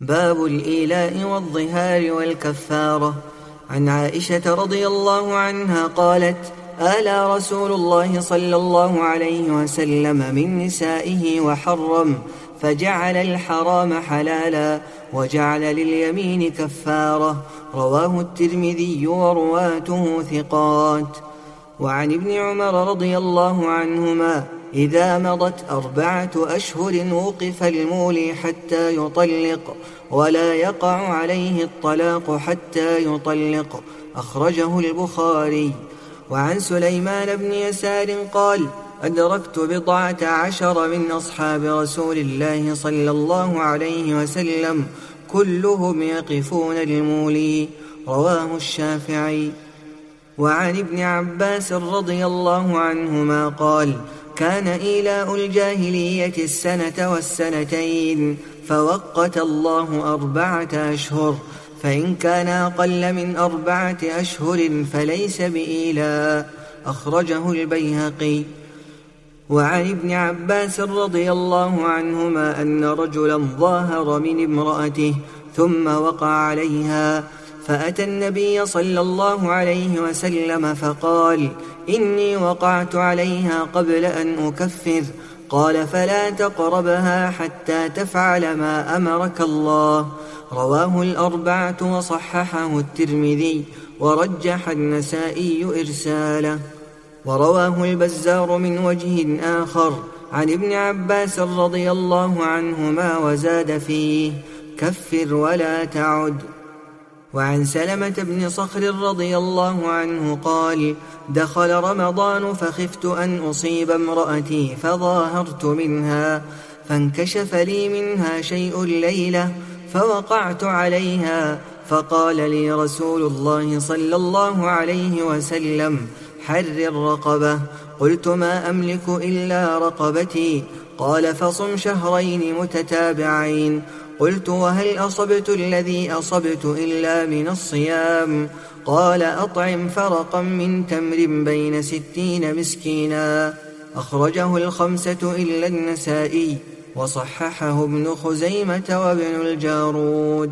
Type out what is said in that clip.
باب الإيلاء والظهار والكفارة. عن عائشة رضي الله عنها قالت آلى رسول الله صلى الله عليه وسلم من نسائه وحرم فجعل الحرام حلالا وجعل لليمين كفارة. رواه الترمذي ورواته ثقات. وعن ابن عمر رضي الله عنهما إذا مضت أربعة أشهر وقف المولي حتى يطلق ولا يقع عليه الطلاق حتى يطلق. أخرجه البخاري. وعن سليمان بن يسار قال أدركت بضعة عشر من أصحاب رسول الله صلى الله عليه وسلم كلهم يقفون المولي. رواه الشافعي. وعن ابن عباس رضي الله عنهما قال كان إيلاء الجاهلية السنة والسنتين فوقت الله أربعة أشهر فإن كان أقل من أربعة أشهر فليس بإيلاء أخرجه البيهقي. وعن ابن عباس رضي الله عنهما أن رجلا ظاهر من امرأته ثم وقع عليها فأتى النبي صلى الله عليه وسلم فقال إني وقعت عليها قبل أن أكفر. قال فلا تقربها حتى تفعل ما أمرك الله. رواه الأربعة وصححه الترمذي ورجح النسائي إرساله. ورواه البزار من وجه آخر عن ابن عباس رضي الله عنهما وزاد فيه كفر ولا تعد. وعن سلمة بن صخر رضي الله عنه قال دخل رمضان فخفت أن أصيب امرأتي فظاهرت منها فانكشف لي منها شيء الليلة فوقعت عليها فقال لي رسول الله صلى الله عليه وسلم حرر رقبة قلت ما أملك إلا رقبتي قال فصم شهرين متتابعين قلت وهل أصبت الذي أصبت إلا من الصيام؟ قال أطعم فرقا من تمر بين ستين مسكينا. أخرجه الخمسة إلا النسائي وصححه ابن خزيمة وابن الجارود.